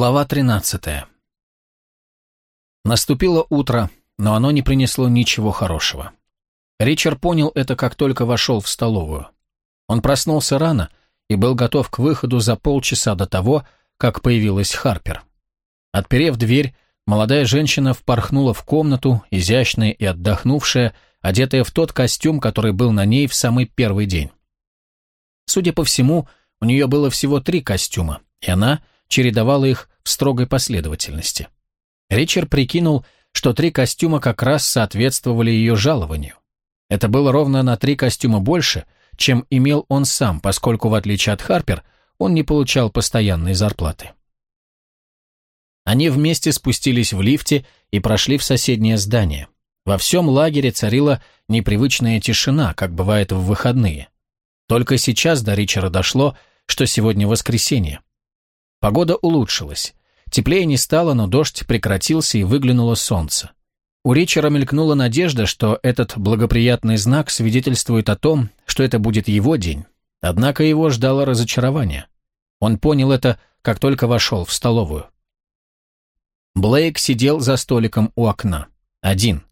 Глава 13. Наступило утро, но оно не принесло ничего хорошего. Ричард понял это, как только вошел в столовую. Он проснулся рано и был готов к выходу за полчаса до того, как появилась Харпер. Отперев дверь, молодая женщина впорхнула в комнату, изящная и отдохнувшая, одетая в тот костюм, который был на ней в самый первый день. Судя по всему, у нее было всего три костюма, и она – чередовала их в строгой последовательности. Ричард прикинул, что три костюма как раз соответствовали ее жалованию. Это было ровно на три костюма больше, чем имел он сам, поскольку, в отличие от Харпер, он не получал постоянной зарплаты. Они вместе спустились в лифте и прошли в соседнее здание. Во всем лагере царила непривычная тишина, как бывает в выходные. Только сейчас до Ричарда дошло, что сегодня воскресенье. Погода улучшилась. Теплее не стало, но дождь прекратился и выглянуло солнце. У Ричера мелькнула надежда, что этот благоприятный знак свидетельствует о том, что это будет его день. Однако его ждало разочарование. Он понял это, как только вошел в столовую. Блейк сидел за столиком у окна. Один.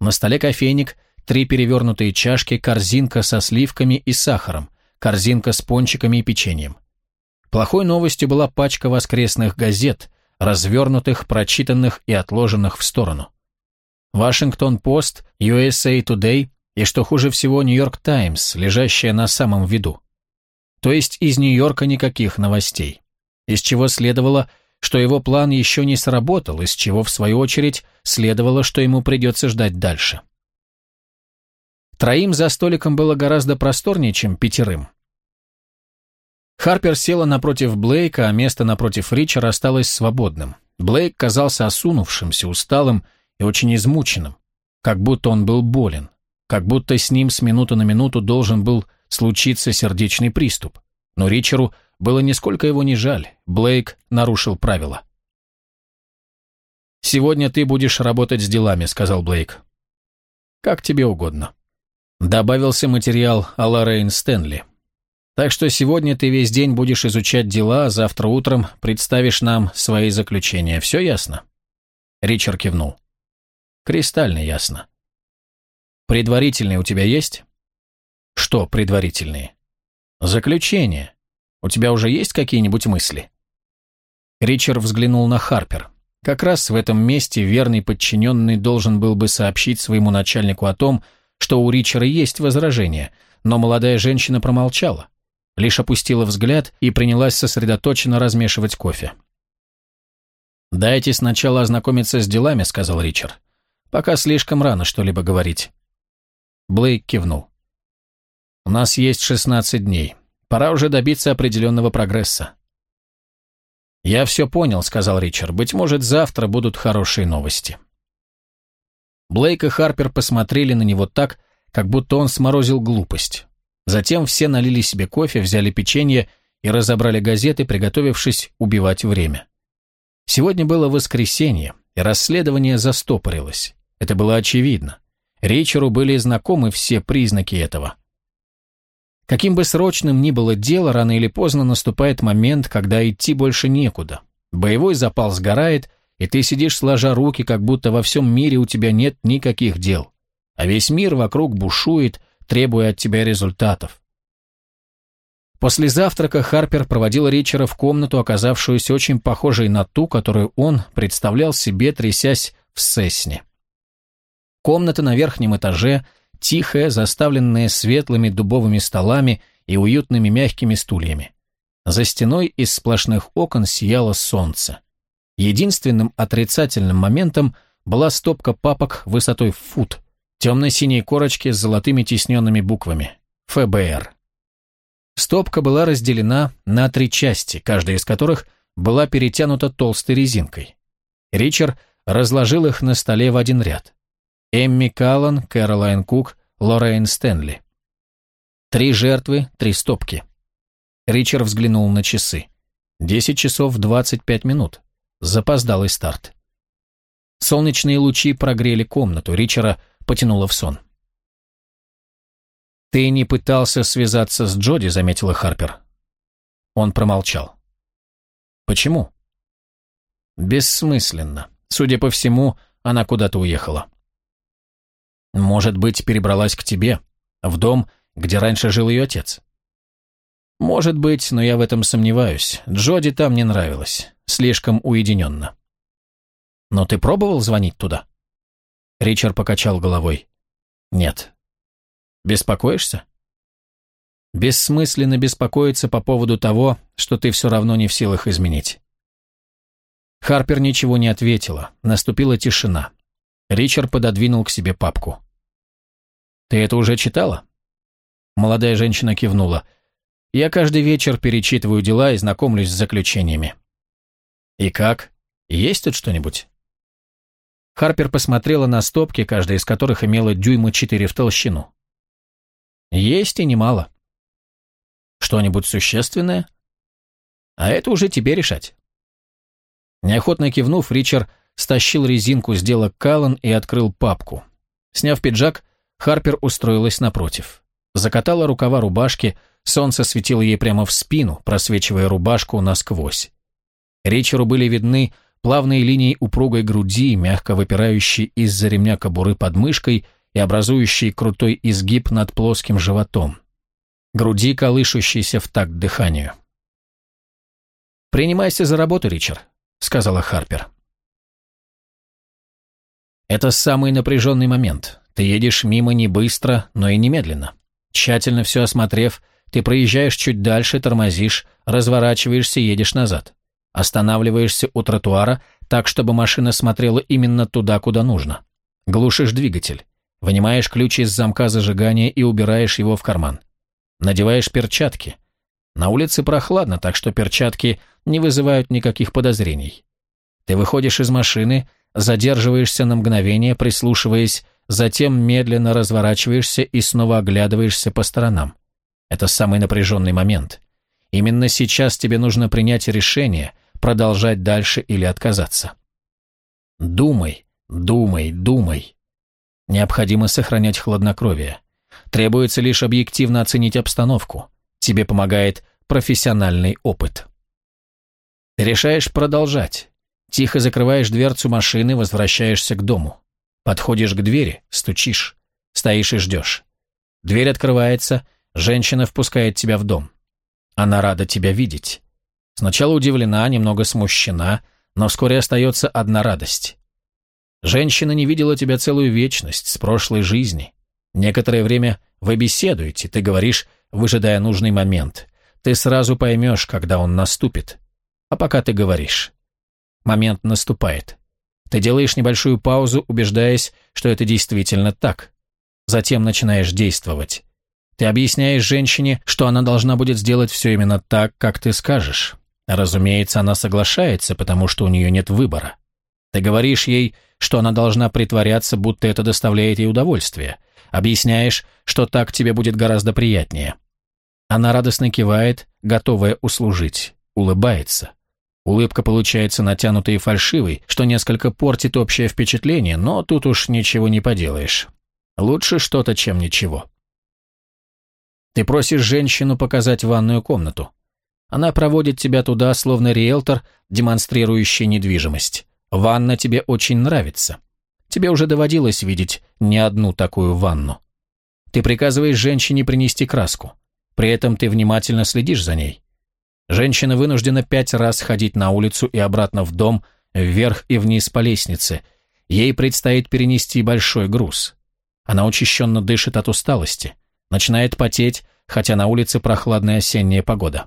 На столе кофейник, три перевернутые чашки, корзинка со сливками и сахаром, корзинка с пончиками и печеньем. Плохой новостью была пачка воскресных газет, развернутых, прочитанных и отложенных в сторону. Вашингтон-Пост, USA Today и, что хуже всего, Нью-Йорк Таймс, лежащая на самом виду. То есть из Нью-Йорка никаких новостей. Из чего следовало, что его план еще не сработал, из чего, в свою очередь, следовало, что ему придется ждать дальше. Троим за столиком было гораздо просторнее, чем пятерым. Харпер села напротив Блейка, а место напротив Ричера осталось свободным. Блейк казался осунувшимся, усталым и очень измученным, как будто он был болен, как будто с ним с минуты на минуту должен был случиться сердечный приступ. Но Ричеру было нисколько его не жаль, Блейк нарушил правила. «Сегодня ты будешь работать с делами», — сказал Блейк. «Как тебе угодно». Добавился материал о Лоррейн Стэнли. Так что сегодня ты весь день будешь изучать дела, а завтра утром представишь нам свои заключения. Все ясно?» Ричард кивнул. «Кристально ясно. Предварительные у тебя есть?» «Что предварительные?» «Заключения. У тебя уже есть какие-нибудь мысли?» Ричард взглянул на Харпер. Как раз в этом месте верный подчиненный должен был бы сообщить своему начальнику о том, что у Ричера есть возражения, но молодая женщина промолчала лишь опустила взгляд и принялась сосредоточенно размешивать кофе. «Дайте сначала ознакомиться с делами», — сказал Ричард. «Пока слишком рано что-либо говорить». Блейк кивнул. «У нас есть 16 дней. Пора уже добиться определенного прогресса». «Я все понял», — сказал Ричард. «Быть может, завтра будут хорошие новости». Блейк и Харпер посмотрели на него так, как будто он сморозил глупость. Затем все налили себе кофе, взяли печенье и разобрали газеты, приготовившись убивать время. Сегодня было воскресенье, и расследование застопорилось. Это было очевидно. Ричеру были знакомы все признаки этого. Каким бы срочным ни было дело, рано или поздно наступает момент, когда идти больше некуда. Боевой запал сгорает, и ты сидишь сложа руки, как будто во всем мире у тебя нет никаких дел. А весь мир вокруг бушует, требуя от тебя результатов. После завтрака Харпер проводил Ричера в комнату, оказавшуюся очень похожей на ту, которую он представлял себе, трясясь в Сесне. Комната на верхнем этаже, тихая, заставленная светлыми дубовыми столами и уютными мягкими стульями. За стеной из сплошных окон сияло солнце. Единственным отрицательным моментом была стопка папок высотой в фут, темно-синие корочки с золотыми тисненными буквами. ФБР. Стопка была разделена на три части, каждая из которых была перетянута толстой резинкой. Ричард разложил их на столе в один ряд. Эмми Каллан, Кэролайн Кук, Лоррейн Стэнли. Три жертвы, три стопки. Ричард взглянул на часы. Десять часов двадцать пять минут. Запоздалый старт. Солнечные лучи прогрели комнату. Ричера потянуло в сон. «Ты не пытался связаться с Джоди», — заметила Харпер. Он промолчал. «Почему?» Бессмысленно. Судя по всему, она куда-то уехала. Может быть, перебралась к тебе, в дом, где раньше жил ее отец? Может быть, но я в этом сомневаюсь. Джоди там не нравилось. Слишком уединенно. Но ты пробовал звонить туда? Ричард покачал головой. Нет. Беспокоишься? Бессмысленно беспокоиться по поводу того, что ты все равно не в силах изменить. Харпер ничего не ответила. Наступила тишина. Ричард пододвинул к себе папку. «Ты это уже читала?» Молодая женщина кивнула. «Я каждый вечер перечитываю дела и знакомлюсь с заключениями». «И как? Есть тут что-нибудь?» Харпер посмотрела на стопки, каждая из которых имела дюйма четыре в толщину. «Есть и немало». «Что-нибудь существенное?» «А это уже тебе решать». Неохотно кивнув, Ричард стащил резинку, сделал Каллан и открыл папку. Сняв пиджак, Харпер устроилась напротив. Закатала рукава рубашки, солнце светило ей прямо в спину, просвечивая рубашку насквозь. Ричеру были видны плавные линии упругой груди, мягко выпирающие из-за ремня кобуры под мышкой и образующие крутой изгиб над плоским животом. Груди, колышущиеся в такт дыханию. «Принимайся за работу, Ричард сказала Харпер. Это самый напряженный момент. Ты едешь мимо не быстро, но и немедленно. Тщательно все осмотрев, ты проезжаешь чуть дальше, тормозишь, разворачиваешься и едешь назад. Останавливаешься у тротуара так, чтобы машина смотрела именно туда, куда нужно. Глушишь двигатель. Вынимаешь ключ из замка зажигания и убираешь его в карман. Надеваешь перчатки. На улице прохладно, так что перчатки не вызывают никаких подозрений. Ты выходишь из машины, задерживаешься на мгновение, прислушиваясь, затем медленно разворачиваешься и снова оглядываешься по сторонам. Это самый напряженный момент. Именно сейчас тебе нужно принять решение, продолжать дальше или отказаться. Думай, думай, думай. Необходимо сохранять хладнокровие. Требуется лишь объективно оценить обстановку. Тебе помогает профессиональный опыт. Решаешь продолжать. Тихо закрываешь дверцу машины, возвращаешься к дому. Подходишь к двери, стучишь. Стоишь и ждешь. Дверь открывается, женщина впускает тебя в дом. Она рада тебя видеть. Сначала удивлена, немного смущена, но вскоре остается одна радость. Женщина не видела тебя целую вечность с прошлой жизни. Некоторое время вы беседуете, ты говоришь выжидая нужный момент. Ты сразу поймешь, когда он наступит. А пока ты говоришь. Момент наступает. Ты делаешь небольшую паузу, убеждаясь, что это действительно так. Затем начинаешь действовать. Ты объясняешь женщине, что она должна будет сделать все именно так, как ты скажешь. Разумеется, она соглашается, потому что у нее нет выбора. Ты говоришь ей, что она должна притворяться, будто это доставляет ей удовольствие. Объясняешь, что так тебе будет гораздо приятнее. Она радостно кивает, готовая услужить, улыбается. Улыбка получается натянутой и фальшивой, что несколько портит общее впечатление, но тут уж ничего не поделаешь. Лучше что-то, чем ничего. Ты просишь женщину показать ванную комнату. Она проводит тебя туда, словно риэлтор, демонстрирующий недвижимость. Ванна тебе очень нравится. Тебе уже доводилось видеть не одну такую ванну. Ты приказываешь женщине принести краску. При этом ты внимательно следишь за ней. Женщина вынуждена пять раз ходить на улицу и обратно в дом, вверх и вниз по лестнице. Ей предстоит перенести большой груз. Она учащенно дышит от усталости, начинает потеть, хотя на улице прохладная осенняя погода.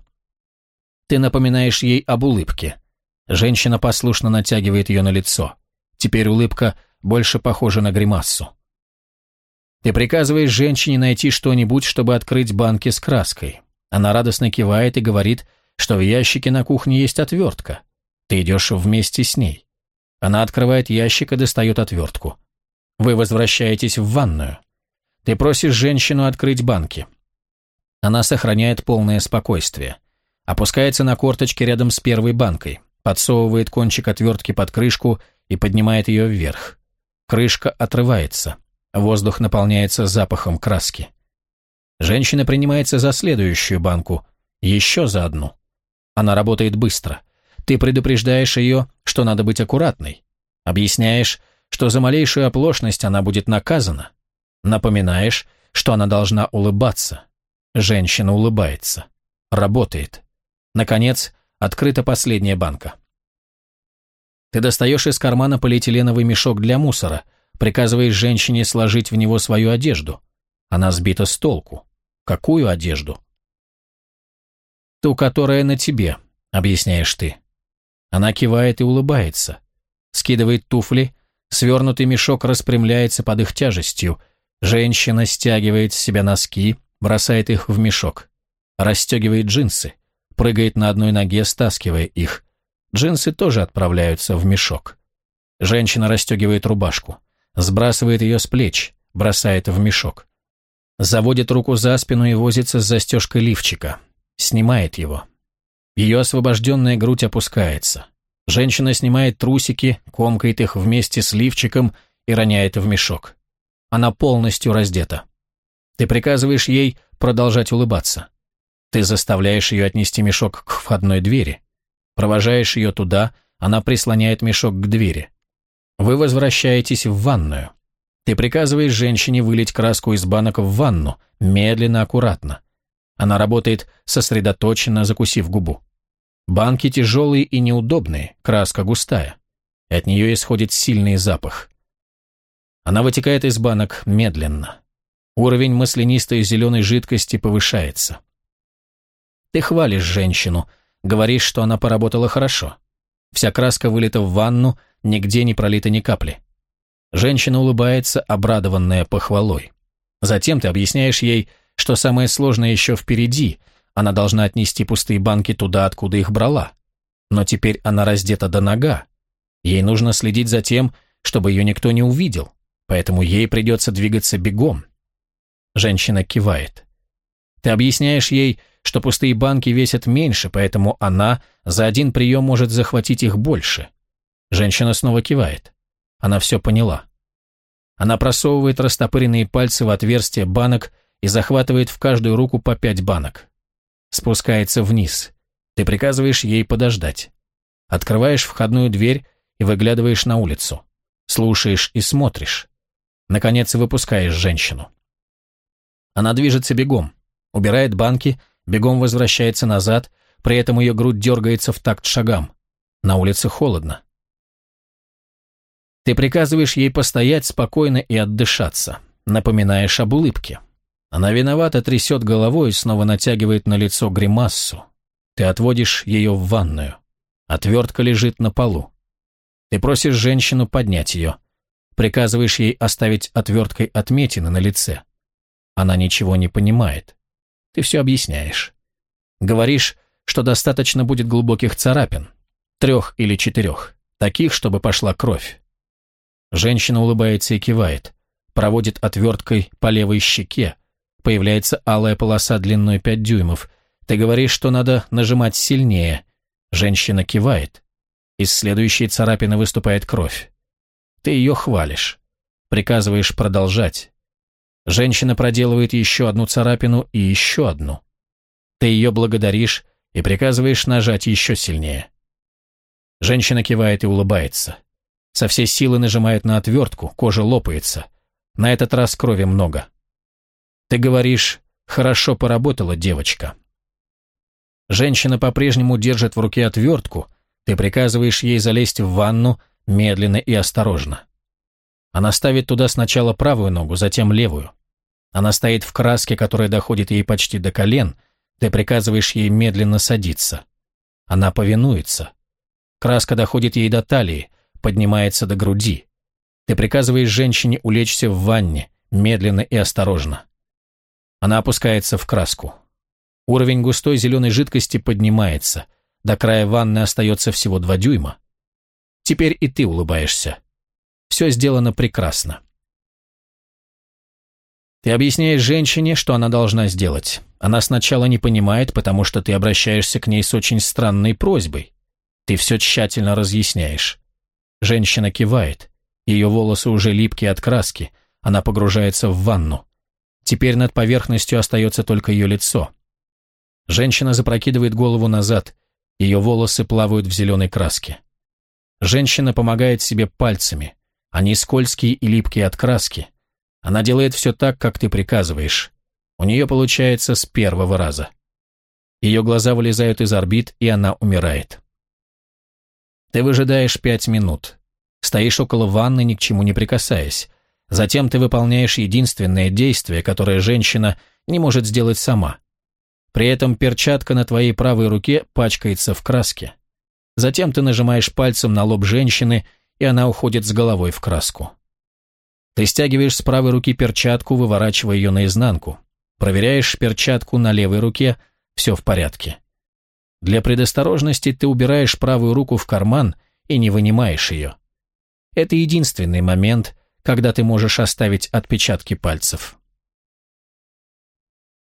Ты напоминаешь ей об улыбке. Женщина послушно натягивает ее на лицо. Теперь улыбка больше похожа на гримассу. Ты приказываешь женщине найти что-нибудь, чтобы открыть банки с краской. Она радостно кивает и говорит, что в ящике на кухне есть отвертка. Ты идешь вместе с ней. Она открывает ящик и достает отвертку. Вы возвращаетесь в ванную. Ты просишь женщину открыть банки. Она сохраняет полное спокойствие. Опускается на корточки рядом с первой банкой, подсовывает кончик отвертки под крышку и поднимает ее вверх. Крышка отрывается. Воздух наполняется запахом краски. Женщина принимается за следующую банку, еще за одну. Она работает быстро. Ты предупреждаешь ее, что надо быть аккуратной. Объясняешь, что за малейшую оплошность она будет наказана. Напоминаешь, что она должна улыбаться. Женщина улыбается. Работает. Наконец, открыта последняя банка. Ты достаешь из кармана полиэтиленовый мешок для мусора, приказываешь женщине сложить в него свою одежду. Она сбита с толку. Какую одежду? Ту, которая на тебе, объясняешь ты. Она кивает и улыбается. Скидывает туфли, свернутый мешок распрямляется под их тяжестью. Женщина стягивает с себя носки, бросает их в мешок. Расстегивает джинсы, прыгает на одной ноге, стаскивая их. Джинсы тоже отправляются в мешок. Женщина расстегивает рубашку, сбрасывает ее с плеч, бросает в мешок. Заводит руку за спину и возится с застежкой лифчика. Снимает его. Ее освобожденная грудь опускается. Женщина снимает трусики, комкает их вместе с лифчиком и роняет в мешок. Она полностью раздета. Ты приказываешь ей продолжать улыбаться. Ты заставляешь ее отнести мешок к входной двери. Провожаешь ее туда, она прислоняет мешок к двери. Вы возвращаетесь в ванную. Ты приказываешь женщине вылить краску из банок в ванну, медленно, аккуратно. Она работает сосредоточенно, закусив губу. Банки тяжелые и неудобные, краска густая. От нее исходит сильный запах. Она вытекает из банок медленно. Уровень маслянистой зеленой жидкости повышается. Ты хвалишь женщину, говоришь, что она поработала хорошо. Вся краска вылита в ванну, нигде не пролита ни капли. Женщина улыбается, обрадованная похвалой. Затем ты объясняешь ей, что самое сложное еще впереди, она должна отнести пустые банки туда, откуда их брала. Но теперь она раздета до нога. Ей нужно следить за тем, чтобы ее никто не увидел, поэтому ей придется двигаться бегом. Женщина кивает. Ты объясняешь ей, что пустые банки весят меньше, поэтому она за один прием может захватить их больше. Женщина снова кивает. Она все поняла. Она просовывает растопыренные пальцы в отверстие банок и захватывает в каждую руку по пять банок. Спускается вниз. Ты приказываешь ей подождать. Открываешь входную дверь и выглядываешь на улицу. Слушаешь и смотришь. Наконец выпускаешь женщину. Она движется бегом, убирает банки, бегом возвращается назад, при этом ее грудь дергается в такт шагам. На улице холодно. Ты приказываешь ей постоять спокойно и отдышаться, напоминаешь об улыбке. Она виновато трясет головой и снова натягивает на лицо гримассу. Ты отводишь ее в ванную. Отвертка лежит на полу. Ты просишь женщину поднять ее. Приказываешь ей оставить отверткой отметины на лице. Она ничего не понимает. Ты все объясняешь. Говоришь, что достаточно будет глубоких царапин. Трех или четырех. Таких, чтобы пошла кровь. Женщина улыбается и кивает, проводит отверткой по левой щеке. Появляется алая полоса длиной 5 дюймов. Ты говоришь, что надо нажимать сильнее. Женщина кивает. Из следующей царапины выступает кровь. Ты ее хвалишь. Приказываешь продолжать. Женщина проделывает еще одну царапину и еще одну. Ты ее благодаришь и приказываешь нажать еще сильнее. Женщина кивает и улыбается. Со всей силы нажимает на отвертку, кожа лопается. На этот раз крови много. Ты говоришь, хорошо поработала девочка. Женщина по-прежнему держит в руке отвертку, ты приказываешь ей залезть в ванну медленно и осторожно. Она ставит туда сначала правую ногу, затем левую. Она стоит в краске, которая доходит ей почти до колен, ты приказываешь ей медленно садиться. Она повинуется. Краска доходит ей до талии, поднимается до груди. Ты приказываешь женщине улечься в ванне, медленно и осторожно. Она опускается в краску. Уровень густой зеленой жидкости поднимается. До края ванны остается всего два дюйма. Теперь и ты улыбаешься. Все сделано прекрасно. Ты объясняешь женщине, что она должна сделать. Она сначала не понимает, потому что ты обращаешься к ней с очень странной просьбой. Ты все тщательно разъясняешь. Женщина кивает. Ее волосы уже липкие от краски. Она погружается в ванну. Теперь над поверхностью остается только ее лицо. Женщина запрокидывает голову назад. Ее волосы плавают в зеленой краске. Женщина помогает себе пальцами. Они скользкие и липкие от краски. Она делает все так, как ты приказываешь. У нее получается с первого раза. Ее глаза вылезают из орбит, и она умирает. Ты выжидаешь пять минут. Стоишь около ванны, ни к чему не прикасаясь. Затем ты выполняешь единственное действие, которое женщина не может сделать сама. При этом перчатка на твоей правой руке пачкается в краске. Затем ты нажимаешь пальцем на лоб женщины, и она уходит с головой в краску. Ты стягиваешь с правой руки перчатку, выворачивая ее наизнанку. Проверяешь перчатку на левой руке, все в порядке. Для предосторожности ты убираешь правую руку в карман и не вынимаешь ее. Это единственный момент, когда ты можешь оставить отпечатки пальцев.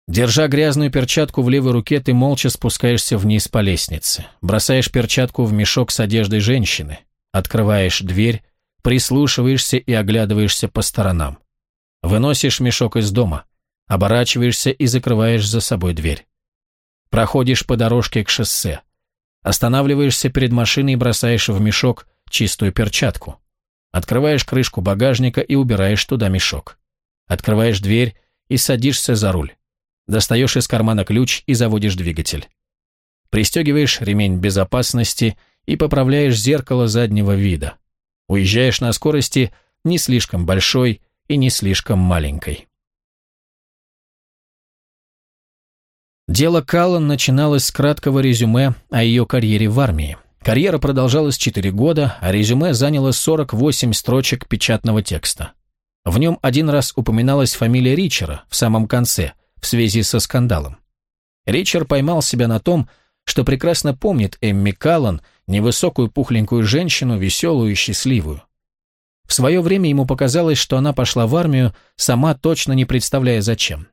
Держа грязную перчатку в левой руке, ты молча спускаешься вниз по лестнице, бросаешь перчатку в мешок с одеждой женщины, открываешь дверь, прислушиваешься и оглядываешься по сторонам. Выносишь мешок из дома, оборачиваешься и закрываешь за собой дверь. Проходишь по дорожке к шоссе, останавливаешься перед машиной и бросаешь в мешок чистую перчатку. Открываешь крышку багажника и убираешь туда мешок. Открываешь дверь и садишься за руль. Достаешь из кармана ключ и заводишь двигатель. Пристегиваешь ремень безопасности и поправляешь зеркало заднего вида. Уезжаешь на скорости не слишком большой и не слишком маленькой. Дело Каллан начиналось с краткого резюме о ее карьере в армии. Карьера продолжалась 4 года, а резюме заняло 48 строчек печатного текста. В нем один раз упоминалась фамилия Ричера в самом конце, в связи со скандалом. Ричард поймал себя на том, что прекрасно помнит Эмми Каллан, невысокую пухленькую женщину, веселую и счастливую. В свое время ему показалось, что она пошла в армию, сама точно не представляя зачем.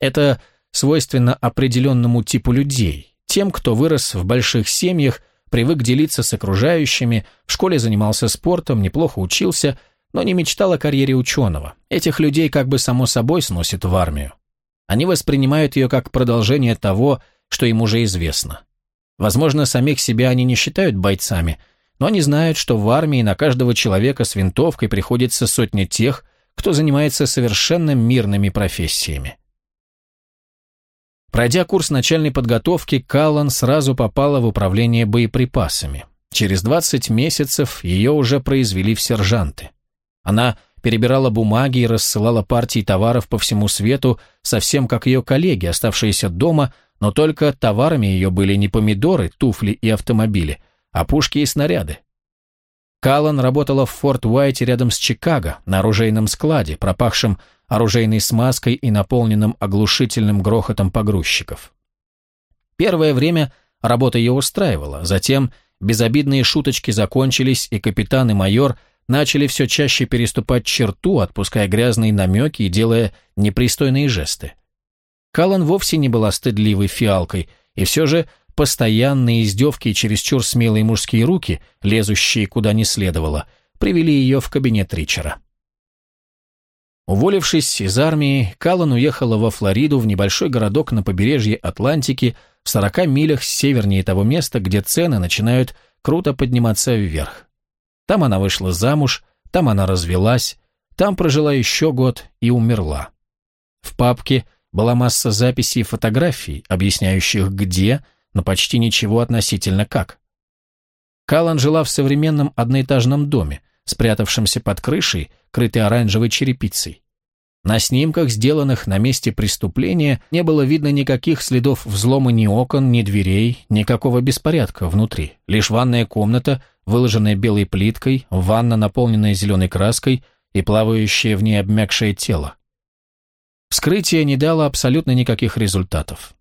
Это свойственно определенному типу людей, тем, кто вырос в больших семьях, привык делиться с окружающими, в школе занимался спортом, неплохо учился, но не мечтал о карьере ученого. Этих людей как бы само собой сносит в армию. Они воспринимают ее как продолжение того, что им уже известно. Возможно, самих себя они не считают бойцами, но они знают, что в армии на каждого человека с винтовкой приходится сотня тех, кто занимается совершенно мирными профессиями. Пройдя курс начальной подготовки, Каллан сразу попала в управление боеприпасами. Через 20 месяцев ее уже произвели в сержанты. Она перебирала бумаги и рассылала партии товаров по всему свету, совсем как ее коллеги, оставшиеся дома, но только товарами ее были не помидоры, туфли и автомобили, а пушки и снаряды. Каллан работала в Форт Уайте рядом с Чикаго, на оружейном складе, пропахшем оружейной смазкой и наполненным оглушительным грохотом погрузчиков. Первое время работа ее устраивала, затем безобидные шуточки закончились, и капитан и майор – начали все чаще переступать черту, отпуская грязные намеки и делая непристойные жесты. Калан вовсе не была стыдливой фиалкой, и все же постоянные издевки и чересчур смелые мужские руки, лезущие куда не следовало, привели ее в кабинет Ричера. Уволившись из армии, Калан уехала во Флориду, в небольшой городок на побережье Атлантики, в 40 милях севернее того места, где цены начинают круто подниматься вверх. Там она вышла замуж, там она развелась, там прожила еще год и умерла. В папке была масса записей и фотографий, объясняющих где, но почти ничего относительно как. Калан жила в современном одноэтажном доме, спрятавшемся под крышей, крытой оранжевой черепицей. На снимках, сделанных на месте преступления, не было видно никаких следов взлома ни окон, ни дверей, никакого беспорядка внутри. Лишь ванная комната, выложенная белой плиткой, ванна, наполненная зеленой краской и плавающее в ней обмякшее тело. Вскрытие не дало абсолютно никаких результатов.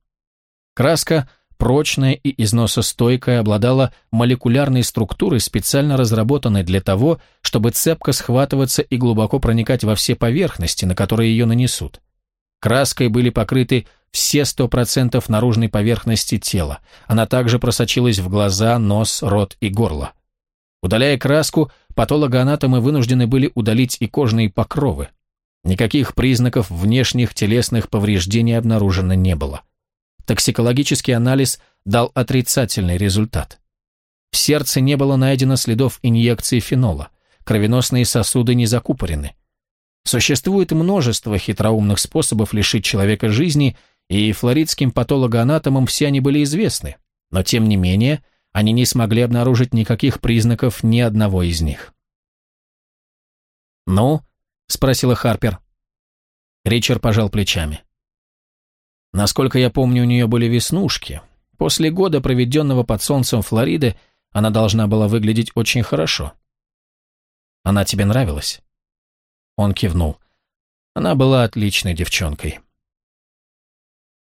Краска – прочная и износостойкая, обладала молекулярной структурой, специально разработанной для того, чтобы цепко схватываться и глубоко проникать во все поверхности, на которые ее нанесут. Краской были покрыты все 100% наружной поверхности тела. Она также просочилась в глаза, нос, рот и горло. Удаляя краску, патологоанатомы вынуждены были удалить и кожные покровы. Никаких признаков внешних телесных повреждений обнаружено не было. Токсикологический анализ дал отрицательный результат. В сердце не было найдено следов инъекции фенола, кровеносные сосуды не закупорены. Существует множество хитроумных способов лишить человека жизни, и флоридским патологоанатомам все они были известны, но тем не менее они не смогли обнаружить никаких признаков ни одного из них. «Ну?» — спросила Харпер. Ричард пожал плечами. Насколько я помню, у нее были веснушки. После года, проведенного под солнцем Флориды, она должна была выглядеть очень хорошо. Она тебе нравилась? Он кивнул. Она была отличной девчонкой.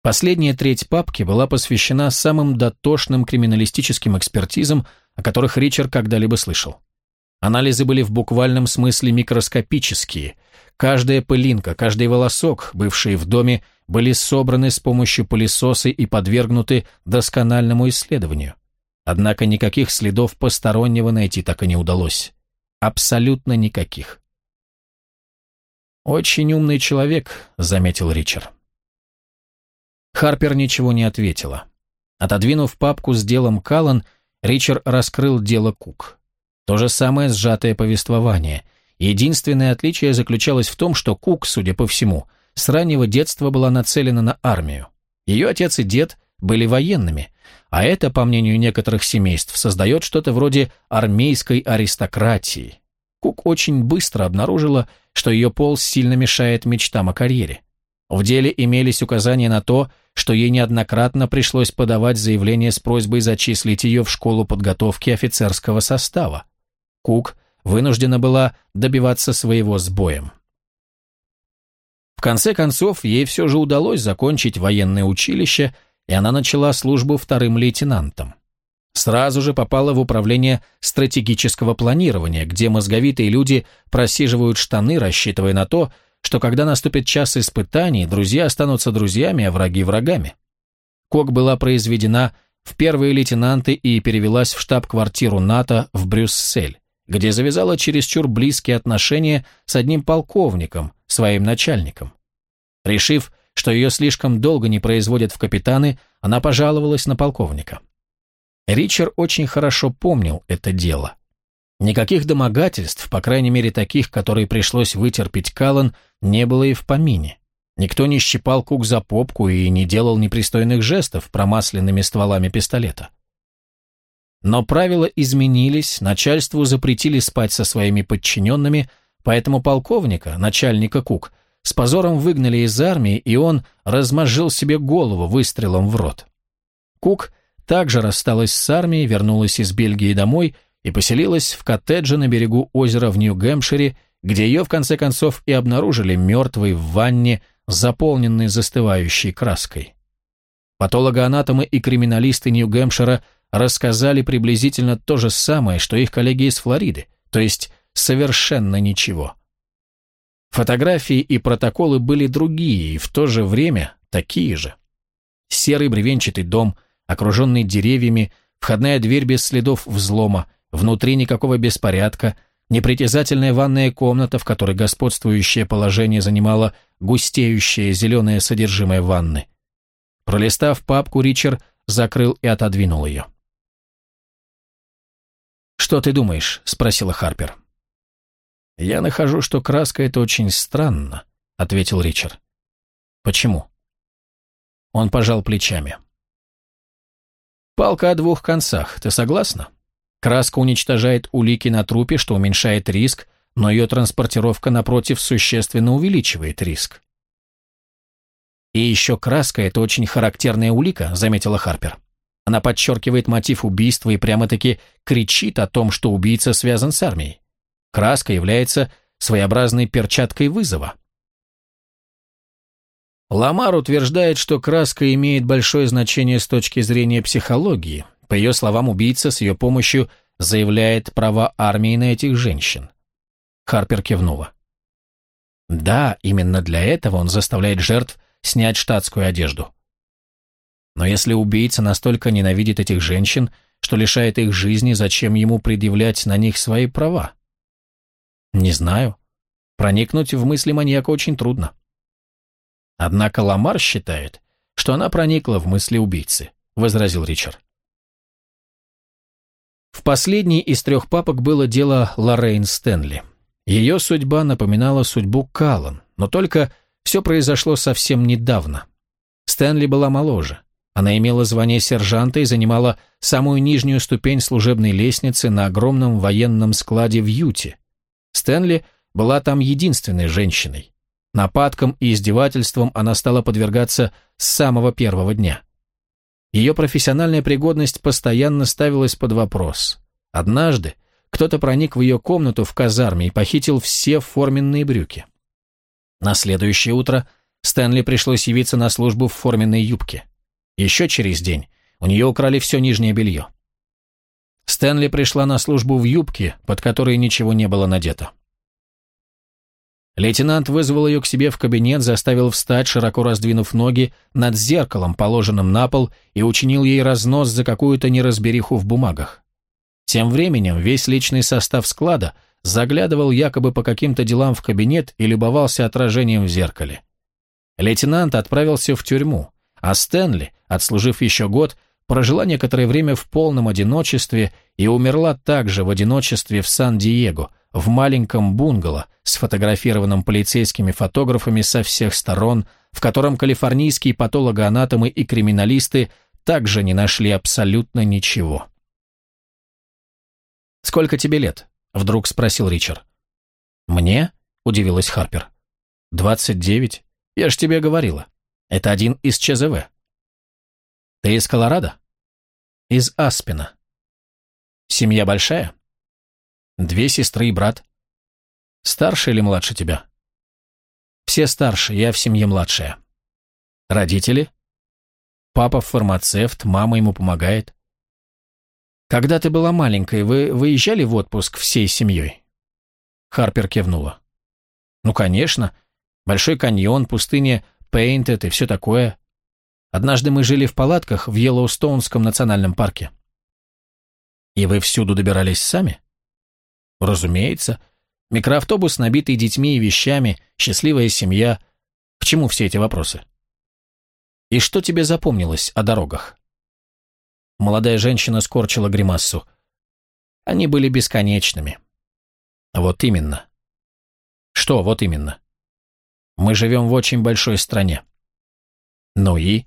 Последняя треть папки была посвящена самым дотошным криминалистическим экспертизам, о которых Ричард когда-либо слышал. Анализы были в буквальном смысле микроскопические. Каждая пылинка, каждый волосок, бывшие в доме, были собраны с помощью пылесоса и подвергнуты доскональному исследованию. Однако никаких следов постороннего найти так и не удалось. Абсолютно никаких. «Очень умный человек», — заметил Ричард. Харпер ничего не ответила. Отодвинув папку с делом Каллан, Ричард раскрыл дело Кук. То же самое сжатое повествование. Единственное отличие заключалось в том, что Кук, судя по всему, с раннего детства была нацелена на армию. Ее отец и дед были военными, а это, по мнению некоторых семейств, создает что-то вроде армейской аристократии. Кук очень быстро обнаружила, что ее пол сильно мешает мечтам о карьере. В деле имелись указания на то, что ей неоднократно пришлось подавать заявление с просьбой зачислить ее в школу подготовки офицерского состава. Кук вынуждена была добиваться своего с боем. В конце концов, ей все же удалось закончить военное училище, и она начала службу вторым лейтенантом. Сразу же попала в управление стратегического планирования, где мозговитые люди просиживают штаны, рассчитывая на то, что когда наступит час испытаний, друзья останутся друзьями, а враги врагами. Кок была произведена в первые лейтенанты и перевелась в штаб-квартиру НАТО в Брюссель, где завязала чересчур близкие отношения с одним полковником, своим начальником. Решив, что ее слишком долго не производят в капитаны, она пожаловалась на полковника. Ричард очень хорошо помнил это дело. Никаких домогательств, по крайней мере таких, которые пришлось вытерпеть Каллан, не было и в помине. Никто не щипал Кук за попку и не делал непристойных жестов промасленными стволами пистолета. Но правила изменились, начальству запретили спать со своими подчиненными, поэтому полковника, начальника Кук, с позором выгнали из армии, и он размозжил себе голову выстрелом в рот. Кук также рассталась с армией, вернулась из Бельгии домой и поселилась в коттедже на берегу озера в Нью-Гэмпшире, где ее в конце концов и обнаружили мертвой в ванне, заполненной застывающей краской. Патологоанатомы и криминалисты Нью-Гэмпшира рассказали приблизительно то же самое, что их коллеги из Флориды, то есть совершенно ничего. Фотографии и протоколы были другие и в то же время такие же. Серый бревенчатый дом, окруженный деревьями, входная дверь без следов взлома, внутри никакого беспорядка, непритязательная ванная комната, в которой господствующее положение занимало густеющее зеленое содержимое ванны. Пролистав папку, Ричард закрыл и отодвинул ее. «Что ты думаешь?» – спросила Харпер. «Я нахожу, что краска — это очень странно», — ответил Ричард. «Почему?» Он пожал плечами. «Палка о двух концах, ты согласна? Краска уничтожает улики на трупе, что уменьшает риск, но ее транспортировка, напротив, существенно увеличивает риск». «И еще краска — это очень характерная улика», — заметила Харпер. Она подчеркивает мотив убийства и прямо-таки кричит о том, что убийца связан с армией. Краска является своеобразной перчаткой вызова. Ламар утверждает, что краска имеет большое значение с точки зрения психологии. По ее словам, убийца с ее помощью заявляет права армии на этих женщин. Харпер кивнула. Да, именно для этого он заставляет жертв снять штатскую одежду. Но если убийца настолько ненавидит этих женщин, что лишает их жизни, зачем ему предъявлять на них свои права? Не знаю. Проникнуть в мысли маньяка очень трудно. Однако Ламар считает, что она проникла в мысли убийцы. — возразил Ричард. В последней из трех папок было дело Лоррейн Стэнли. Ее судьба напоминала судьбу Каллан, но только все произошло совсем недавно. Стэнли была моложе. Она имела звание сержанта и занимала самую нижнюю ступень служебной лестницы на огромном военном складе в Юте. Стэнли была там единственной женщиной. Нападкам и издевательствам она стала подвергаться с самого первого дня. Ее профессиональная пригодность постоянно ставилась под вопрос. Однажды кто-то проник в ее комнату в казарме и похитил все форменные брюки. На следующее утро Стэнли пришлось явиться на службу в форменной юбке. Еще через день у нее украли все нижнее белье. Стэнли пришла на службу в юбке, под которой ничего не было надето. Лейтенант вызвал ее к себе в кабинет, заставил встать, широко раздвинув ноги, над зеркалом, положенным на пол, и учинил ей разнос за какую-то неразбериху в бумагах. Тем временем весь личный состав склада заглядывал якобы по каким-то делам в кабинет и любовался отражением в зеркале. Лейтенант отправился в тюрьму, а Стэнли, отслужив еще год, прожила некоторое время в полном одиночестве и умерла также в одиночестве в Сан-Диего, в маленьком бунгало, сфотографированном полицейскими фотографами со всех сторон, в котором калифорнийские патологоанатомы и криминалисты также не нашли абсолютно ничего. «Сколько тебе лет?» — вдруг спросил Ричард. «Мне?» — удивилась Харпер. «Двадцать девять. Я ж тебе говорила. Это один из ЧЗВ». «Ты из Колорадо?» «Из Аспина». «Семья большая?» «Две сестры и брат». «Старше или младше тебя?» «Все старше, я в семье младшая». «Родители?» «Папа фармацевт, мама ему помогает». «Когда ты была маленькой, вы выезжали в отпуск всей семьей?» Харпер кивнула. «Ну, конечно. Большой каньон, пустыня Пейнтед и все такое. Однажды мы жили в палатках в Йеллоустоунском национальном парке. И вы всюду добирались сами? Разумеется. Микроавтобус, набитый детьми и вещами, счастливая семья. К чему все эти вопросы? И что тебе запомнилось о дорогах? Молодая женщина скорчила гримассу. Они были бесконечными. Вот именно. Что вот именно? Мы живем в очень большой стране. Ну и?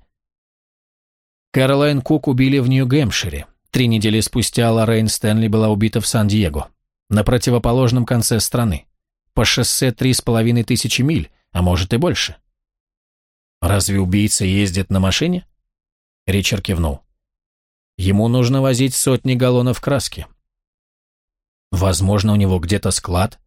Кэролайн Кук убили в Нью-Гэмпшире. Три недели спустя Лоррейн Стэнли была убита в Сан-Диего, на противоположном конце страны, по шоссе три с половиной тысячи миль, а может и больше. Разве убийца ездит на машине? Ричард кивнул. Ему нужно возить сотни галлонов краски. Возможно, у него где-то склад.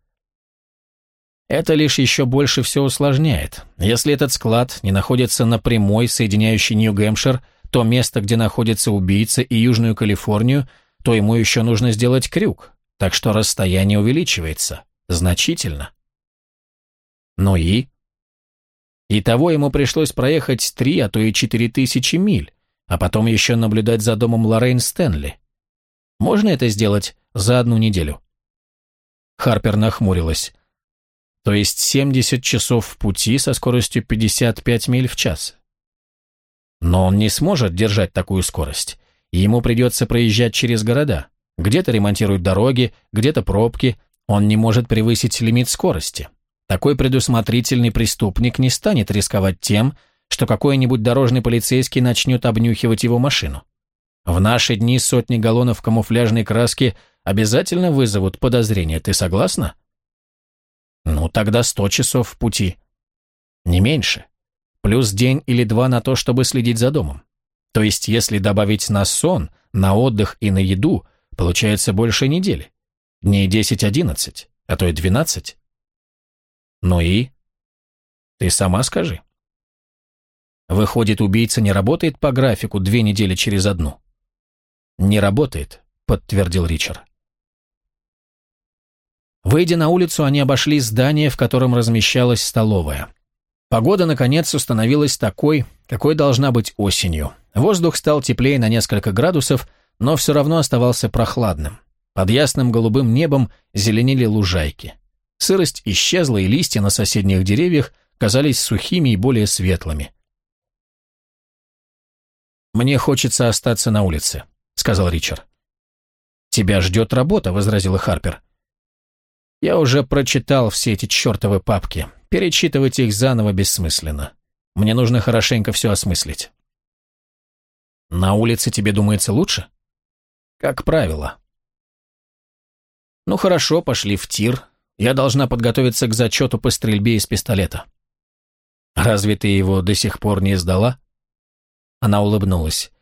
Это лишь еще больше все усложняет. Если этот склад не находится на прямой, соединяющей Нью-Гэмпшир то место, где находится убийца, и Южную Калифорнию, то ему еще нужно сделать крюк, так что расстояние увеличивается. Значительно. Ну и? Итого ему пришлось проехать три, а то и четыре тысячи миль, а потом еще наблюдать за домом Лоррейн Стэнли. Можно это сделать за одну неделю? Харпер нахмурилась. То есть 70 часов в пути со скоростью 55 миль в час. Но он не сможет держать такую скорость. Ему придется проезжать через города. Где-то ремонтируют дороги, где-то пробки. Он не может превысить лимит скорости. Такой предусмотрительный преступник не станет рисковать тем, что какой-нибудь дорожный полицейский начнет обнюхивать его машину. В наши дни сотни галлонов камуфляжной краски обязательно вызовут подозрения, ты согласна? Ну, тогда сто часов в пути. Не меньше плюс день или два на то, чтобы следить за домом. То есть, если добавить на сон, на отдых и на еду, получается больше недели. Дней 10-11, а то и 12. Ну и? Ты сама скажи. Выходит, убийца не работает по графику две недели через одну? Не работает, подтвердил Ричард. Выйдя на улицу, они обошли здание, в котором размещалась столовая. Погода, наконец, установилась такой, какой должна быть осенью. Воздух стал теплее на несколько градусов, но все равно оставался прохладным. Под ясным голубым небом зеленели лужайки. Сырость исчезла, и листья на соседних деревьях казались сухими и более светлыми. «Мне хочется остаться на улице», — сказал Ричард. «Тебя ждет работа», — возразила Харпер. «Я уже прочитал все эти чертовы папки. Перечитывать их заново бессмысленно. Мне нужно хорошенько все осмыслить». «На улице тебе думается лучше?» «Как правило». «Ну хорошо, пошли в тир. Я должна подготовиться к зачету по стрельбе из пистолета». «Разве ты его до сих пор не сдала?» Она улыбнулась.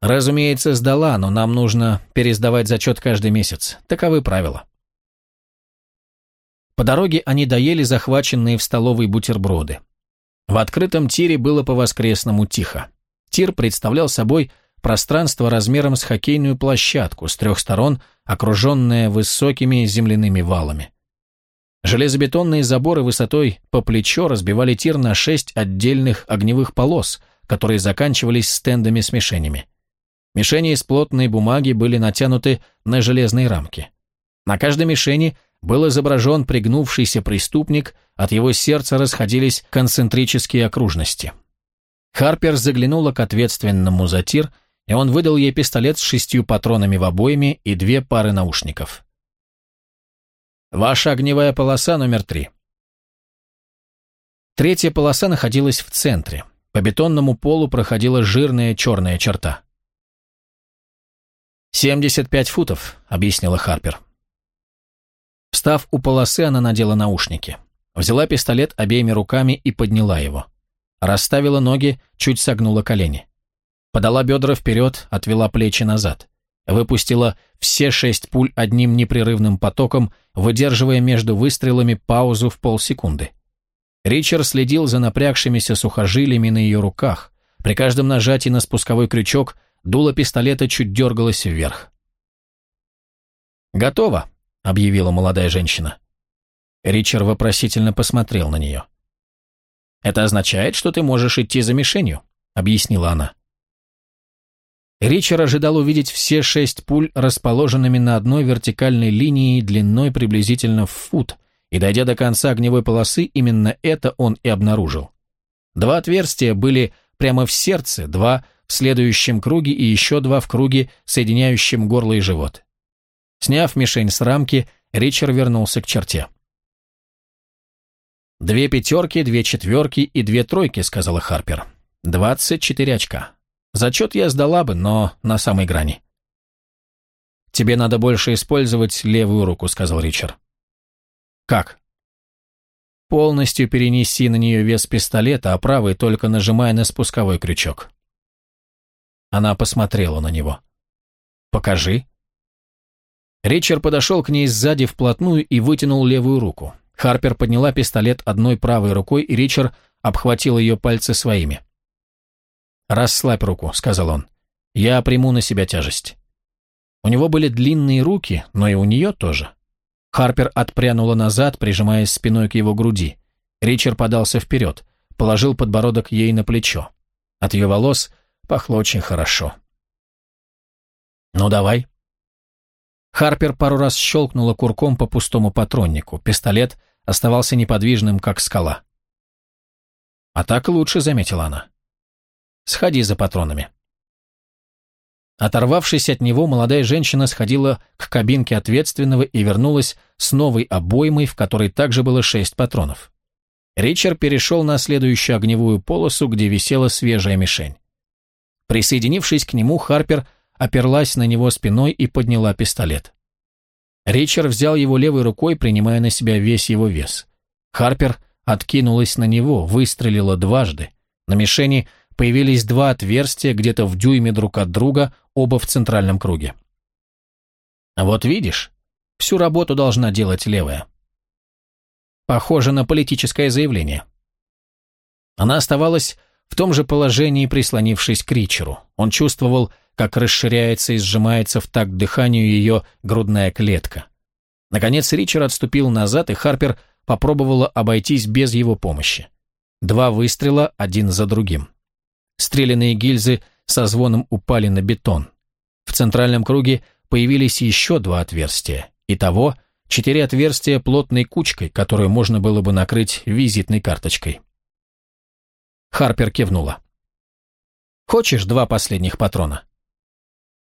«Разумеется, сдала, но нам нужно пересдавать зачет каждый месяц. Таковы правила». По дороге они доели захваченные в столовой бутерброды. В открытом тире было по-воскресному тихо. Тир представлял собой пространство размером с хоккейную площадку, с трех сторон окруженное высокими земляными валами. Железобетонные заборы высотой по плечо разбивали тир на шесть отдельных огневых полос, которые заканчивались стендами с мишенями. Мишени из плотной бумаги были натянуты на железные рамки. На каждой мишени был изображен пригнувшийся преступник, от его сердца расходились концентрические окружности. Харпер заглянула к ответственному за тир, и он выдал ей пистолет с шестью патронами в обойме и две пары наушников. «Ваша огневая полоса номер три». Третья полоса находилась в центре. По бетонному полу проходила жирная черная черта. «Семьдесят пять футов», — объяснила Харпер. Встав у полосы, она надела наушники. Взяла пистолет обеими руками и подняла его. Расставила ноги, чуть согнула колени. Подала бедра вперед, отвела плечи назад. Выпустила все шесть пуль одним непрерывным потоком, выдерживая между выстрелами паузу в полсекунды. Ричард следил за напрягшимися сухожилиями на ее руках. При каждом нажатии на спусковой крючок дуло пистолета чуть дергалось вверх. «Готово», — объявила молодая женщина. Ричард вопросительно посмотрел на нее. «Это означает, что ты можешь идти за мишенью», — объяснила она. Ричард ожидал увидеть все шесть пуль расположенными на одной вертикальной линии длиной приблизительно в фут, и, дойдя до конца огневой полосы, именно это он и обнаружил. Два отверстия были прямо в сердце, два в следующем круге и еще два в круге, соединяющем горло и живот. Сняв мишень с рамки, Ричард вернулся к черте. «Две пятерки, две четверки и две тройки», — сказала Харпер. «Двадцать четыре очка. Зачет я сдала бы, но на самой грани». «Тебе надо больше использовать левую руку», — сказал Ричард. «Как?» «Полностью перенеси на нее вес пистолета, а правой только нажимая на спусковой крючок». Она посмотрела на него. «Покажи». Ричард подошел к ней сзади вплотную и вытянул левую руку. Харпер подняла пистолет одной правой рукой, и Ричард обхватил ее пальцы своими. «Расслабь руку», — сказал он. «Я приму на себя тяжесть». У него были длинные руки, но и у нее тоже. Харпер отпрянула назад, прижимаясь спиной к его груди. Ричард подался вперед, положил подбородок ей на плечо. От ее волос пахло очень хорошо. «Ну давай», Харпер пару раз щелкнула курком по пустому патроннику. Пистолет оставался неподвижным, как скала. «А так лучше», — заметила она. «Сходи за патронами». Оторвавшись от него, молодая женщина сходила к кабинке ответственного и вернулась с новой обоймой, в которой также было шесть патронов. Ричард перешел на следующую огневую полосу, где висела свежая мишень. Присоединившись к нему, Харпер — оперлась на него спиной и подняла пистолет. Ричард взял его левой рукой, принимая на себя весь его вес. Харпер откинулась на него, выстрелила дважды. На мишени появились два отверстия, где-то в дюйме друг от друга, оба в центральном круге. «Вот видишь, всю работу должна делать левая». Похоже на политическое заявление. Она оставалась в том же положении, прислонившись к Ричеру. Он чувствовал, как расширяется и сжимается в такт дыханию ее грудная клетка. Наконец Ричард отступил назад, и Харпер попробовала обойтись без его помощи. Два выстрела, один за другим. Стреляные гильзы со звоном упали на бетон. В центральном круге появились еще два отверстия. Итого четыре отверстия плотной кучкой, которую можно было бы накрыть визитной карточкой. Харпер кивнула. Хочешь два последних патрона?»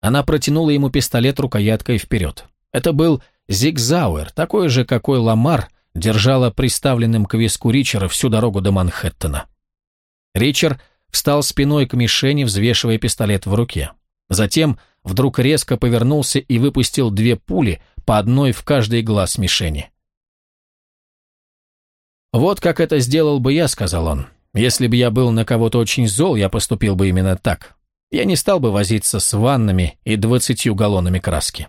Она протянула ему пистолет рукояткой вперед. Это был Зигзауэр, такой же, какой Ламар держала приставленным к виску Ричера всю дорогу до Манхэттена. Ричард встал спиной к мишени, взвешивая пистолет в руке. Затем вдруг резко повернулся и выпустил две пули, по одной в каждый глаз мишени. «Вот как это сделал бы я», — сказал он. «Если бы я был на кого-то очень зол, я поступил бы именно так. Я не стал бы возиться с ваннами и двадцатью галлонами краски».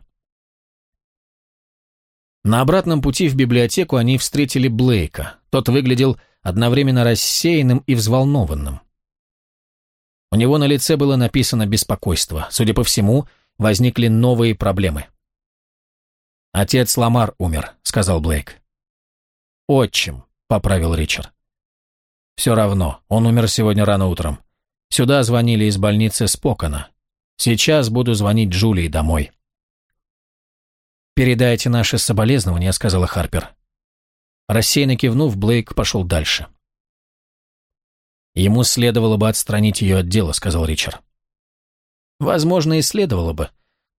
На обратном пути в библиотеку они встретили Блейка. Тот выглядел одновременно рассеянным и взволнованным. У него на лице было написано беспокойство. Судя по всему, возникли новые проблемы. «Отец Ламар умер», — сказал Блейк. «Отчим», — поправил Ричард. «Все равно, он умер сегодня рано утром. Сюда звонили из больницы Спокона. Сейчас буду звонить Джулии домой». «Передайте наши соболезнования», — сказала Харпер. Рассеянно кивнув, Блейк пошел дальше. «Ему следовало бы отстранить ее от дела», — сказал Ричард. «Возможно, и следовало бы,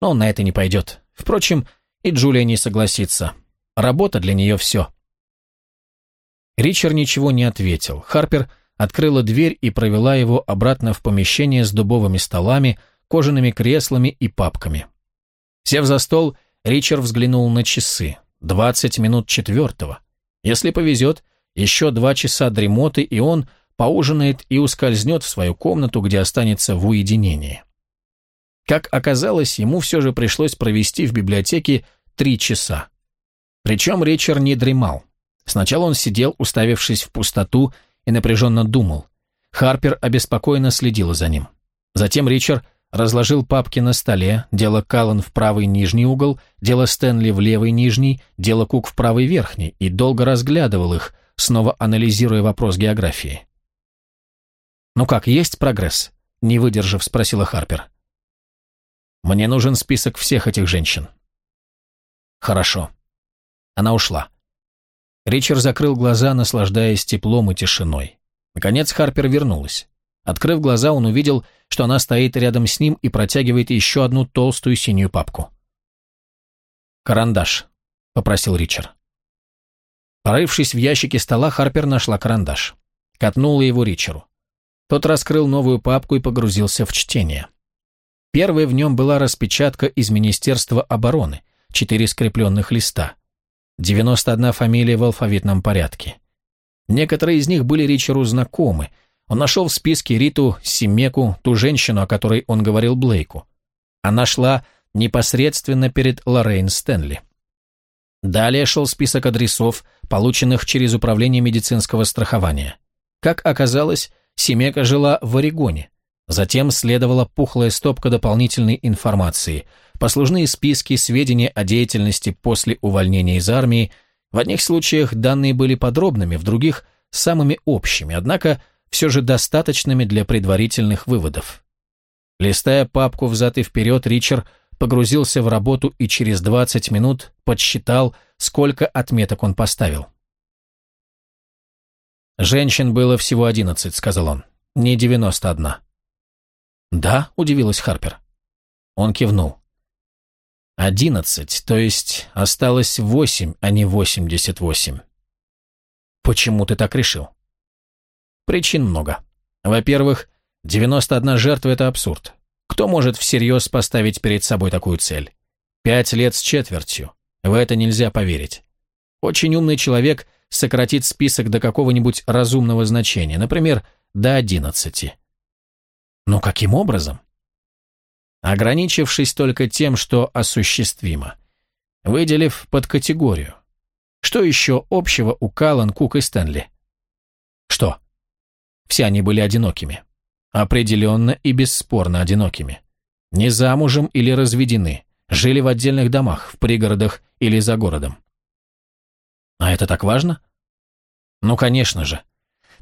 но он на это не пойдет. Впрочем, и Джулия не согласится. Работа для нее все». Ричард ничего не ответил. Харпер открыла дверь и провела его обратно в помещение с дубовыми столами, кожаными креслами и папками. Сев за стол, Ричард взглянул на часы. Двадцать минут четвертого. Если повезет, еще два часа дремоты, и он поужинает и ускользнет в свою комнату, где останется в уединении. Как оказалось, ему все же пришлось провести в библиотеке три часа. Причем Ричард не дремал. Сначала он сидел, уставившись в пустоту, и напряженно думал. Харпер обеспокоенно следила за ним. Затем Ричард разложил папки на столе, дело Каллан в правый нижний угол, дело Стэнли в левый нижний, дело Кук в правый верхний, и долго разглядывал их, снова анализируя вопрос географии. «Ну как, есть прогресс?» – не выдержав, спросила Харпер. «Мне нужен список всех этих женщин». «Хорошо». Она ушла. Ричард закрыл глаза, наслаждаясь теплом и тишиной. Наконец Харпер вернулась. Открыв глаза, он увидел, что она стоит рядом с ним и протягивает еще одну толстую синюю папку. «Карандаш», — попросил Ричард. Порывшись в ящике стола, Харпер нашла карандаш. Катнула его Ричару. Тот раскрыл новую папку и погрузился в чтение. Первой в нем была распечатка из Министерства обороны, четыре скрепленных листа. 91 фамилия в алфавитном порядке. Некоторые из них были Ричару знакомы. Он нашел в списке Риту Симеку, ту женщину, о которой он говорил Блейку. Она шла непосредственно перед Лоррейн Стэнли. Далее шел список адресов, полученных через Управление медицинского страхования. Как оказалось, Семека жила в Орегоне. Затем следовала пухлая стопка дополнительной информации, послужные списки, сведения о деятельности после увольнения из армии. В одних случаях данные были подробными, в других – самыми общими, однако все же достаточными для предварительных выводов. Листая папку взад и вперед, Ричард погрузился в работу и через 20 минут подсчитал, сколько отметок он поставил. «Женщин было всего одиннадцать», — сказал он. «Не девяносто одна». «Да?» — удивилась Харпер. Он кивнул. «Одиннадцать, то есть осталось восемь, а не восемьдесят восемь». «Почему ты так решил?» «Причин много. Во-первых, девяносто одна жертва — это абсурд. Кто может всерьез поставить перед собой такую цель? Пять лет с четвертью. В это нельзя поверить. Очень умный человек — сократить список до какого-нибудь разумного значения, например, до 11. Но каким образом? Ограничившись только тем, что осуществимо. Выделив под категорию. Что еще общего у Каллан, Кук и Стэнли? Что? Все они были одинокими. Определенно и бесспорно одинокими. Не замужем или разведены, жили в отдельных домах, в пригородах или за городом. А это так важно? Ну, конечно же.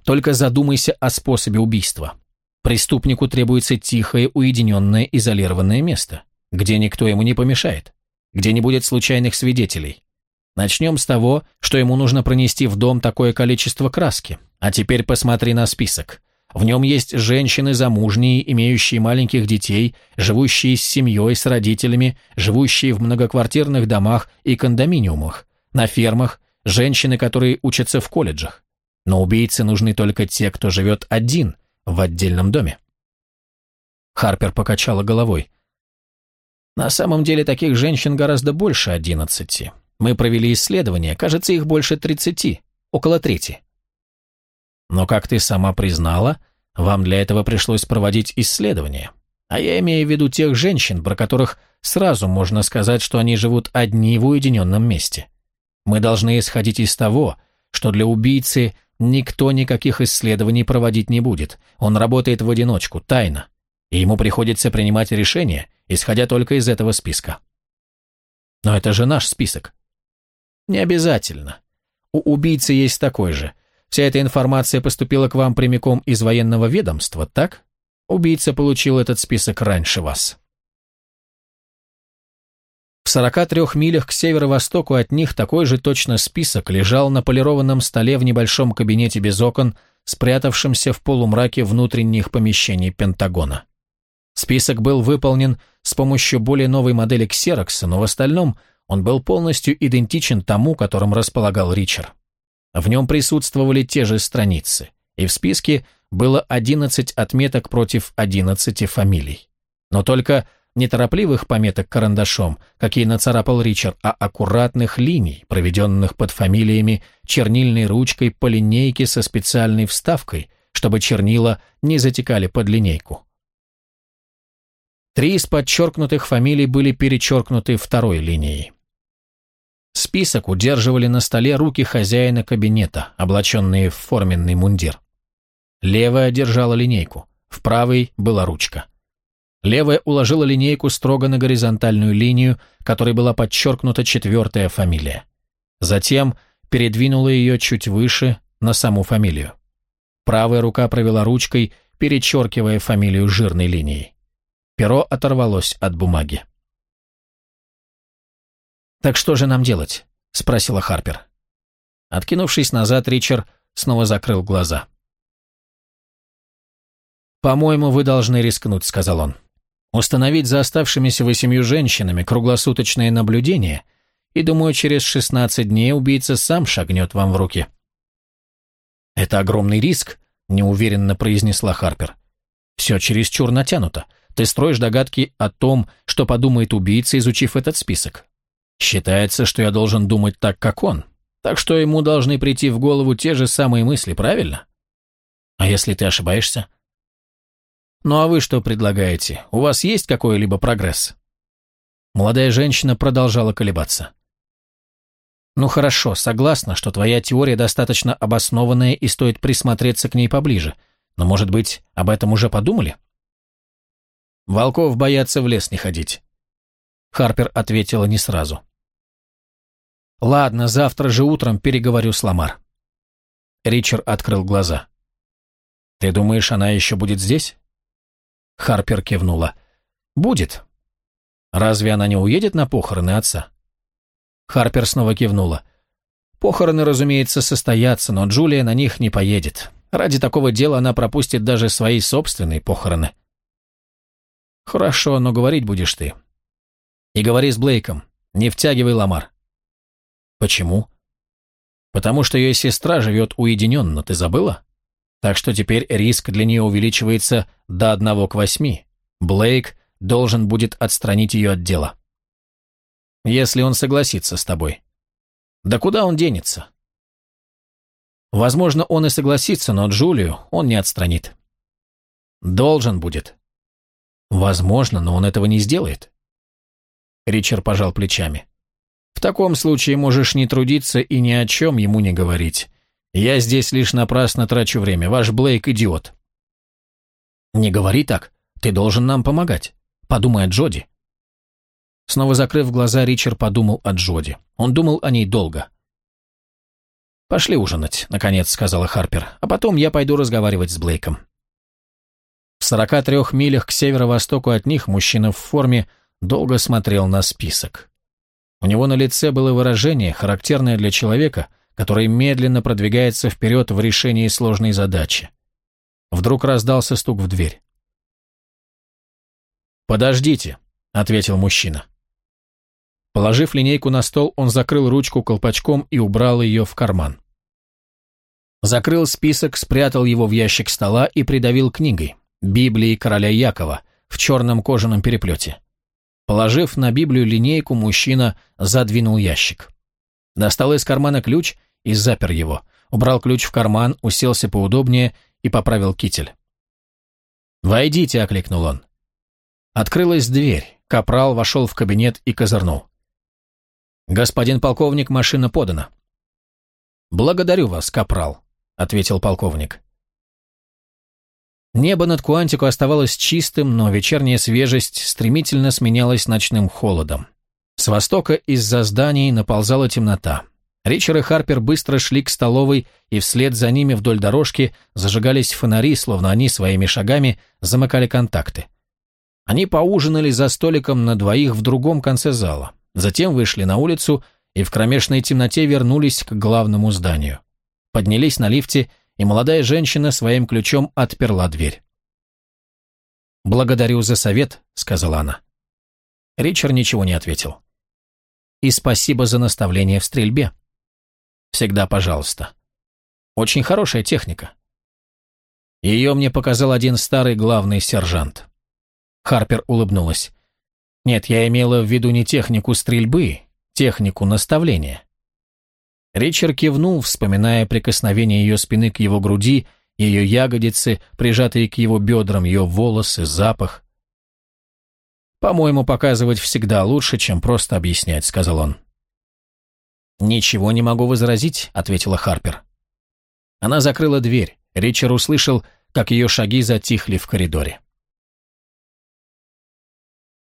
Только задумайся о способе убийства. Преступнику требуется тихое, уединенное, изолированное место, где никто ему не помешает, где не будет случайных свидетелей. Начнем с того, что ему нужно пронести в дом такое количество краски. А теперь посмотри на список. В нем есть женщины замужние, имеющие маленьких детей, живущие с семьей, с родителями, живущие в многоквартирных домах и кондоминиумах, на фермах, женщины, которые учатся в колледжах. Но убийцы нужны только те, кто живет один в отдельном доме. Харпер покачала головой. На самом деле таких женщин гораздо больше одиннадцати. Мы провели исследование, кажется, их больше тридцати, около трети. Но, как ты сама признала, вам для этого пришлось проводить исследование. А я имею в виду тех женщин, про которых сразу можно сказать, что они живут одни в уединенном месте. Мы должны исходить из того, что для убийцы никто никаких исследований проводить не будет. Он работает в одиночку, тайно. И ему приходится принимать решения, исходя только из этого списка. Но это же наш список. Не обязательно. У убийцы есть такой же – Вся эта информация поступила к вам прямиком из военного ведомства, так? Убийца получил этот список раньше вас. В 43 милях к северо-востоку от них такой же точно список лежал на полированном столе в небольшом кабинете без окон, спрятавшемся в полумраке внутренних помещений Пентагона. Список был выполнен с помощью более новой модели ксерокса, но в остальном он был полностью идентичен тому, которым располагал Ричард. В нем присутствовали те же страницы, и в списке было 11 отметок против 11 фамилий. Но только неторопливых пометок карандашом, какие нацарапал Ричард, а аккуратных линий, проведенных под фамилиями чернильной ручкой по линейке со специальной вставкой, чтобы чернила не затекали под линейку. Три из подчеркнутых фамилий были перечеркнуты второй линией. Список удерживали на столе руки хозяина кабинета, облаченные в форменный мундир. Левая держала линейку, в правой была ручка. Левая уложила линейку строго на горизонтальную линию, которой была подчеркнута четвертая фамилия. Затем передвинула ее чуть выше на саму фамилию. Правая рука провела ручкой, перечеркивая фамилию жирной линией. Перо оторвалось от бумаги. «Так что же нам делать?» – спросила Харпер. Откинувшись назад, Ричард снова закрыл глаза. «По-моему, вы должны рискнуть», – сказал он. «Установить за оставшимися восемью женщинами круглосуточное наблюдение, и, думаю, через 16 дней убийца сам шагнет вам в руки». «Это огромный риск», – неуверенно произнесла Харпер. «Все чересчур натянуто. Ты строишь догадки о том, что подумает убийца, изучив этот список. Считается, что я должен думать так, как он. Так что ему должны прийти в голову те же самые мысли, правильно? А если ты ошибаешься? Ну а вы что предлагаете? У вас есть какой-либо прогресс? Молодая женщина продолжала колебаться. Ну хорошо, согласна, что твоя теория достаточно обоснованная и стоит присмотреться к ней поближе. Но, может быть, об этом уже подумали? Волков боятся в лес не ходить. Харпер ответила не сразу. «Ладно, завтра же утром переговорю с Ламар». Ричард открыл глаза. «Ты думаешь, она еще будет здесь?» Харпер кивнула. «Будет. Разве она не уедет на похороны отца?» Харпер снова кивнула. «Похороны, разумеется, состоятся, но Джулия на них не поедет. Ради такого дела она пропустит даже свои собственные похороны». «Хорошо, но говорить будешь ты. И говори с Блейком. Не втягивай Ламар». Почему? Потому что ее сестра живет уединенно, ты забыла? Так что теперь риск для нее увеличивается до одного к восьми. Блейк должен будет отстранить ее от дела. Если он согласится с тобой. Да куда он денется? Возможно, он и согласится, но Джулию он не отстранит. Должен будет. Возможно, но он этого не сделает. Ричард пожал плечами. В таком случае можешь не трудиться и ни о чем ему не говорить. Я здесь лишь напрасно трачу время. Ваш Блейк – идиот». «Не говори так. Ты должен нам помогать. Подумай о Джоди». Снова закрыв глаза, Ричард подумал о Джоди. Он думал о ней долго. «Пошли ужинать», — наконец сказала Харпер, «а потом я пойду разговаривать с Блейком». В 43 милях к северо-востоку от них мужчина в форме долго смотрел на список. У него на лице было выражение, характерное для человека, который медленно продвигается вперед в решении сложной задачи. Вдруг раздался стук в дверь. «Подождите», — ответил мужчина. Положив линейку на стол, он закрыл ручку колпачком и убрал ее в карман. Закрыл список, спрятал его в ящик стола и придавил книгой «Библии короля Якова» в черном кожаном переплете. Положив на Библию линейку, мужчина задвинул ящик. Достал из кармана ключ и запер его. Убрал ключ в карман, уселся поудобнее и поправил китель. «Войдите», — окликнул он. Открылась дверь. Капрал вошел в кабинет и козырнул. «Господин полковник, машина подана». «Благодарю вас, Капрал», — ответил полковник. Небо над Куантико оставалось чистым, но вечерняя свежесть стремительно сменялась ночным холодом. С востока из-за зданий наползала темнота. Ричард и Харпер быстро шли к столовой, и вслед за ними вдоль дорожки зажигались фонари, словно они своими шагами замыкали контакты. Они поужинали за столиком на двоих в другом конце зала, затем вышли на улицу и в кромешной темноте вернулись к главному зданию. Поднялись на лифте и молодая женщина своим ключом отперла дверь. «Благодарю за совет», — сказала она. Ричард ничего не ответил. «И спасибо за наставление в стрельбе». «Всегда пожалуйста». «Очень хорошая техника». Ее мне показал один старый главный сержант. Харпер улыбнулась. «Нет, я имела в виду не технику стрельбы, технику наставления». Ричард кивнул, вспоминая прикосновение ее спины к его груди, ее ягодицы, прижатые к его бедрам, ее волосы, запах. «По-моему, показывать всегда лучше, чем просто объяснять», — сказал он. «Ничего не могу возразить», — ответила Харпер. Она закрыла дверь. Ричард услышал, как ее шаги затихли в коридоре.